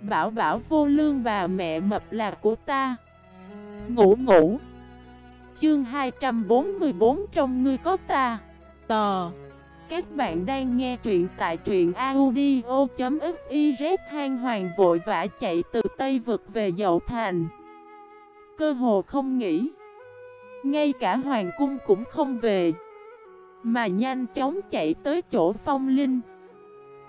Bảo bảo vô lương bà mẹ mập là của ta. Ngủ ngủ. Chương 244 trong ngươi có ta. Tò. Các bạn đang nghe truyện tại truyện audio.xyz Hang hoàng vội vã chạy từ Tây Vực về Dậu Thành. Cơ hồ không nghĩ Ngay cả hoàng cung cũng không về. Mà nhanh chóng chạy tới chỗ phong linh.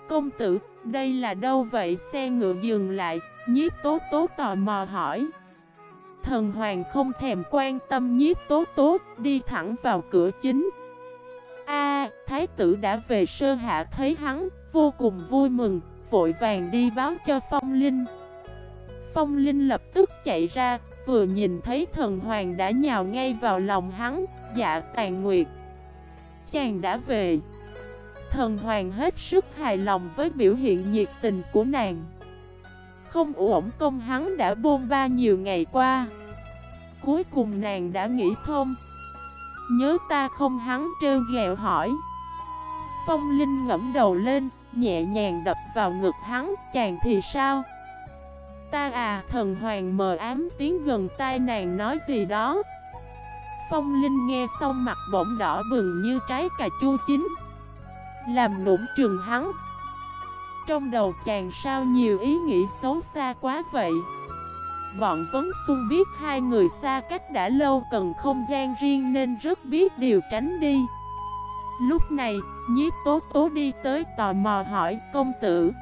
Công tử, đây là đâu vậy? Xe ngựa dừng lại, nhiếp tố tố tò mò hỏi. Thần hoàng không thèm quan tâm nhiếp tố tố, đi thẳng vào cửa chính. A, thái tử đã về sơ hạ thấy hắn, vô cùng vui mừng, vội vàng đi báo cho phong linh. Phong linh lập tức chạy ra, vừa nhìn thấy thần hoàng đã nhào ngay vào lòng hắn, dạ tàn nguyệt Chàng đã về. Thần hoàng hết sức hài lòng với biểu hiện nhiệt tình của nàng. Không ổn công hắn đã bôn ba nhiều ngày qua. Cuối cùng nàng đã nghĩ thông. Nhớ ta không hắn trêu ghẹo hỏi. Phong Linh ngẫm đầu lên, Nhẹ nhàng đập vào ngực hắn, Chàng thì sao? Ta à thần hoàng mờ ám tiếng gần tai nàng nói gì đó. Phong Linh nghe xong mặt bỗng đỏ bừng như trái cà chua chín làm nũng trường hắn. Trong đầu chàng sao nhiều ý nghĩ xấu xa quá vậy? Bọn Vấn Xuân biết hai người xa cách đã lâu cần không gian riêng nên rất biết điều tránh đi. Lúc này, nhiếp tố tố đi tới tò mò hỏi công tử.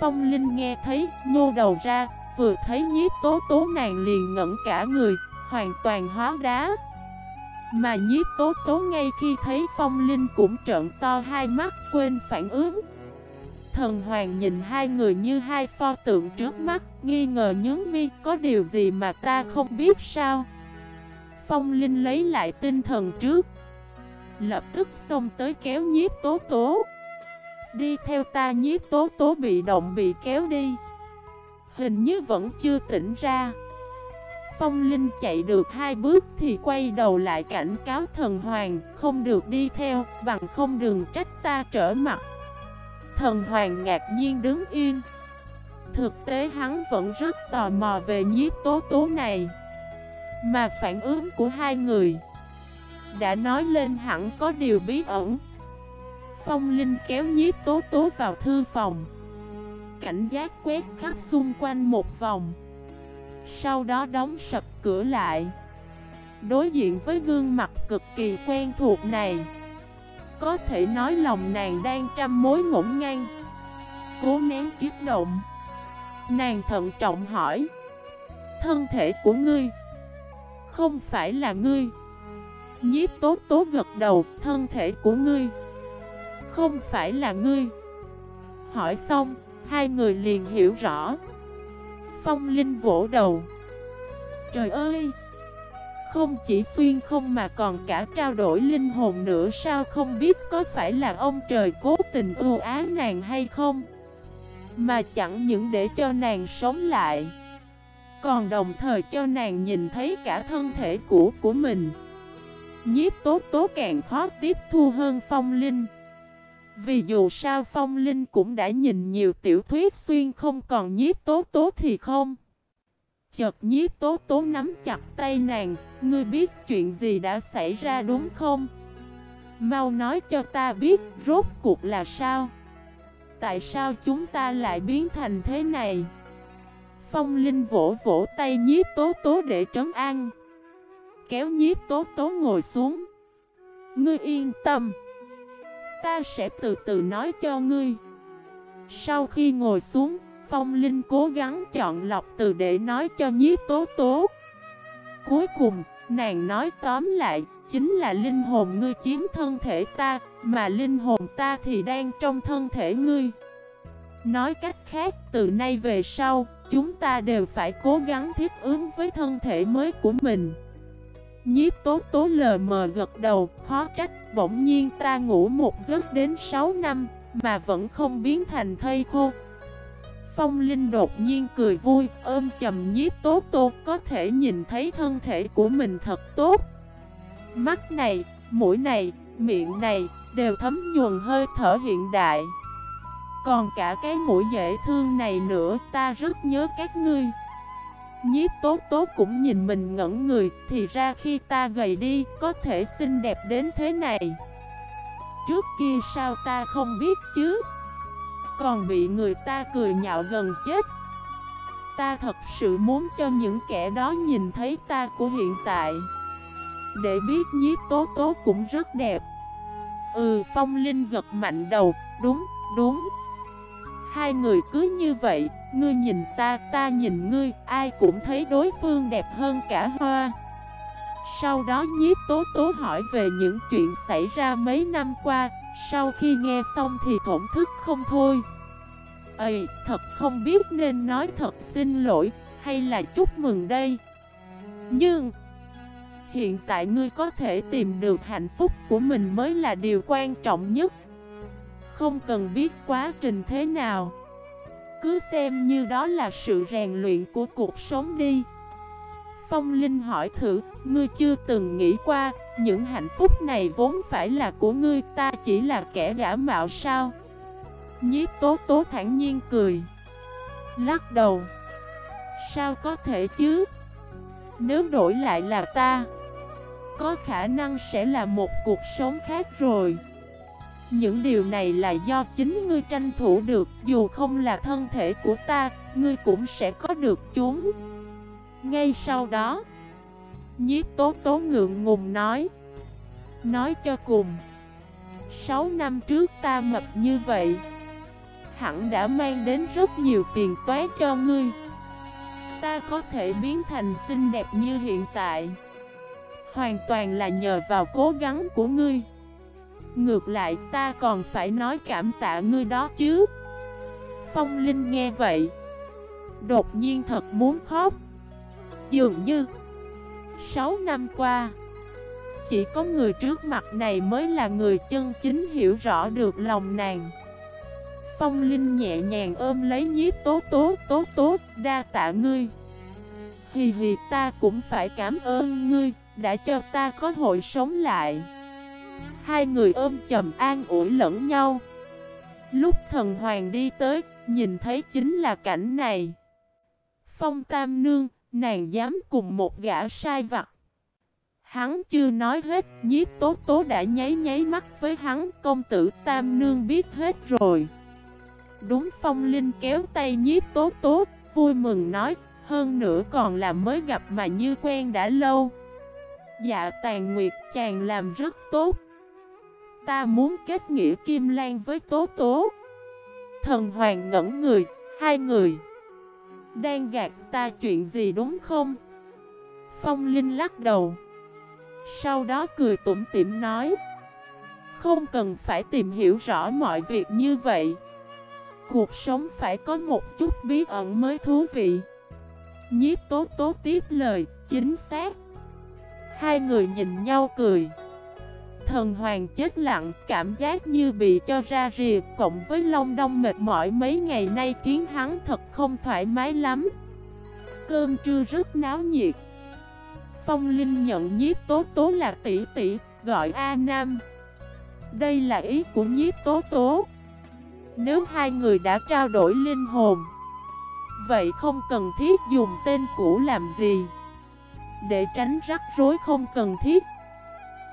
Phong Linh nghe thấy, nhô đầu ra, vừa thấy nhiếp tố tố nàng liền ngẩn cả người, hoàn toàn hóa đá mà nhiếp tố tố ngay khi thấy phong linh cũng trợn to hai mắt quên phản ứng. Thần hoàng nhìn hai người như hai pho tượng trước mắt, Nghi ngờ nhướng mi, có điều gì mà ta không biết sao? Phong linh lấy lại tinh thần trước. Lập tức xông tới kéo nhiếp tố tố. Đi theo ta nhiếp tố tố bị động bị kéo đi. Hình như vẫn chưa tỉnh ra. Phong Linh chạy được hai bước thì quay đầu lại cảnh cáo thần hoàng Không được đi theo, bằng không đường trách ta trở mặt. Thần hoàng ngạc nhiên đứng yên. Thực tế hắn vẫn rất tò mò về nhiếp tố tố này. Mà phản ứng của hai người Đã nói lên hẳn có điều bí ẩn. Phong Linh kéo nhiếp tố tố vào thư phòng. Cảnh giác quét khắp xung quanh một vòng sau đó đóng sập cửa lại. Đối diện với gương mặt cực kỳ quen thuộc này, Có thể nói lòng nàng đang trăm mối ngổn ngang, Cố nén kiếp động. Nàng thận trọng hỏi, Thân thể của ngươi Không phải là ngươi? Nhiếp tốt tố gật đầu, Thân thể của ngươi Không phải là ngươi. Hỏi xong, Hai người liền hiểu rõ. Phong Linh vỗ đầu. Trời ơi! Không chỉ xuyên không mà còn cả trao đổi linh hồn nữa, Sao không biết có phải là ông trời cố tình ưu ái nàng hay không? Mà chẳng những để cho nàng sống lại, Còn đồng thời cho nàng nhìn thấy cả thân thể cũ của mình. Nhiếp tốt tố càng khó tiếp thu hơn phong linh vì dù sao Phong Linh cũng đã nhìn nhiều tiểu thuyết xuyên không còn nhiếp tố tố thì không. Chợt nhiếp tố tố nắm chặt tay nàng, ngươi biết chuyện gì đã xảy ra đúng không? Mau nói cho ta biết rốt cuộc là sao? Tại sao chúng ta lại biến thành thế này? Phong Linh vỗ vỗ tay nhiếp tố tố để trấn an Kéo nhiếp tố tố ngồi xuống Ngươi yên tâm Ta sẽ từ từ nói cho ngươi. Sau khi ngồi xuống Phong Linh cố gắng chọn lọc từ để nói cho nhiếp tố tố. Cuối cùng, nàng nói tóm lại Chính là linh hồn ngươi chiếm thân thể ta Mà linh hồn ta thì đang trong thân thể ngươi. Nói cách khác, từ nay về sau Chúng ta đều phải cố gắng thiết ứng với thân thể mới của mình. Nhiếp tố tố lờ mờ gật đầu, khó trách, bỗng nhiên ta ngủ một giấc đến 6 năm, mà vẫn không biến thành thây khô. Phong Linh đột nhiên cười vui, ôm chầm nhiếp tố tố, có thể nhìn thấy thân thể của mình thật tốt. Mắt này, mũi này, miệng này, đều thấm nhuần hơi thở hiện đại. Còn cả cái mũi dễ thương này nữa ta rất nhớ các ngươi Nhiếp tốt tốt cũng nhìn mình ngẩn người Thì ra khi ta gầy đi có thể xinh đẹp đến thế này. Trước kia sao ta không biết chứ? Còn bị người ta cười nhạo gần chết. Ta thật sự muốn cho những kẻ đó nhìn thấy ta của hiện tại. Để biết nhiếp tố tố cũng rất đẹp. Ừ phong linh gật mạnh đầu Đúng, đúng. Hai người cứ như vậy Ngươi nhìn ta, ta nhìn ngươi Ai cũng thấy đối phương đẹp hơn cả hoa. Sau đó nhiếp tố tố hỏi về những chuyện xảy ra mấy năm qua Sau khi nghe xong thì thổn thức không thôi. Ây, thật không biết nên nói thật xin lỗi hay là chúc mừng đây? Nhưng Hiện tại ngươi có thể tìm được hạnh phúc của mình mới là điều quan trọng nhất. Không cần biết quá trình thế nào. Cứ xem như đó là sự rèn luyện của cuộc sống đi. Phong Linh hỏi thử, ngươi chưa từng nghĩ qua, những hạnh phúc này vốn phải là của ngươi, ta chỉ là kẻ giả mạo sao? Nhiếp tố tố thản nhiên cười. Lắc đầu. Sao có thể chứ? Nếu đổi lại là ta Có khả năng sẽ là một cuộc sống khác rồi. Những điều này là do chính ngươi tranh thủ được, Dù không là thân thể của ta, Ngươi cũng sẽ có được chúng. Ngay sau đó, Nhiếp tố tố ngượng ngùng nói Nói cho cùng 6 năm trước ta mập như vậy, hẳn đã mang đến rất nhiều phiền toái cho ngươi. Ta có thể biến thành xinh đẹp như hiện tại. Hoàn toàn là nhờ vào cố gắng của ngươi. Ngược lại, ta còn phải nói cảm tạ ngươi đó chứ. Phong Linh nghe vậy, Đột nhiên thật muốn khóc. Dường như 6 năm qua, Chỉ có người trước mặt này mới là người chân chính hiểu rõ được lòng nàng. Phong Linh nhẹ nhàng ôm lấy nhiếp tố tố tố tố đa tạ ngươi. Hì hì, ta cũng phải cảm ơn ngươi, Đã cho ta có hội sống lại. Hai người ôm chầm an ủi lẫn nhau. Lúc thần hoàng đi tới, Nhìn thấy chính là cảnh này. Phong Tam Nương, Nàng dám cùng một gã sai vặt. Hắn chưa nói hết, Nhiếp tố tố đã nháy nháy mắt với hắn, Công tử Tam Nương biết hết rồi. Đúng phong linh kéo tay nhiếp tố tố, Vui mừng nói, Hơn nữa còn là mới gặp mà như quen đã lâu. Dạ tàn nguyệt chàng làm rất tốt. Ta muốn kết nghĩa Kim Lan với Tố Tố. Thần Hoàng ngẩn người Hai người. Đang gạt ta chuyện gì đúng không? Phong Linh lắc đầu. Sau đó cười tủm tỉm nói. Không cần phải tìm hiểu rõ mọi việc như vậy. Cuộc sống phải có một chút bí ẩn mới thú vị. Nhiếp tố tố tiếp lời, chính xác. Hai người nhìn nhau cười. Thần hoàng chết lặng, cảm giác như bị cho ra rìa Cộng với lông đông mệt mỏi mấy ngày nay khiến hắn thật không thoải mái lắm. Cơm trưa rất náo nhiệt. Phong Linh nhận nhiếp tố tố là tỷ tỷ, gọi A Nam. Đây là ý của nhiếp tố tố. Nếu hai người đã trao đổi linh hồn Vậy không cần thiết dùng tên cũ làm gì. Để tránh rắc rối không cần thiết.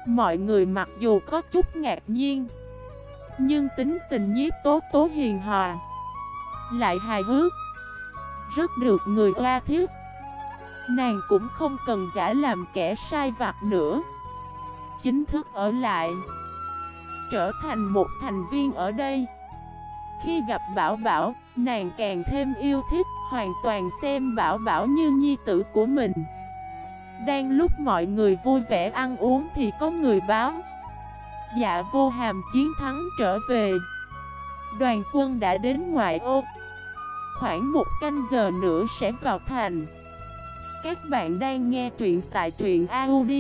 Mọi người mặc dù có chút ngạc nhiên Nhưng tính tình nhiếp tố tố hiền hòa Lại hài hước Rất được người oa thiết Nàng cũng không cần giả làm kẻ sai vặt nữa Chính thức ở lại Trở thành một thành viên ở đây khi gặp Bảo Bảo, nàng càng thêm yêu thích, hoàn toàn xem Bảo Bảo như nhi tử của mình. Đang lúc mọi người vui vẻ ăn uống thì có người báo. Dạ vô hàm chiến thắng trở về. Đoàn quân đã đến ngoại ô. Khoảng một canh giờ nữa sẽ vào thành. Các bạn đang nghe truyện tại truyện audio.fif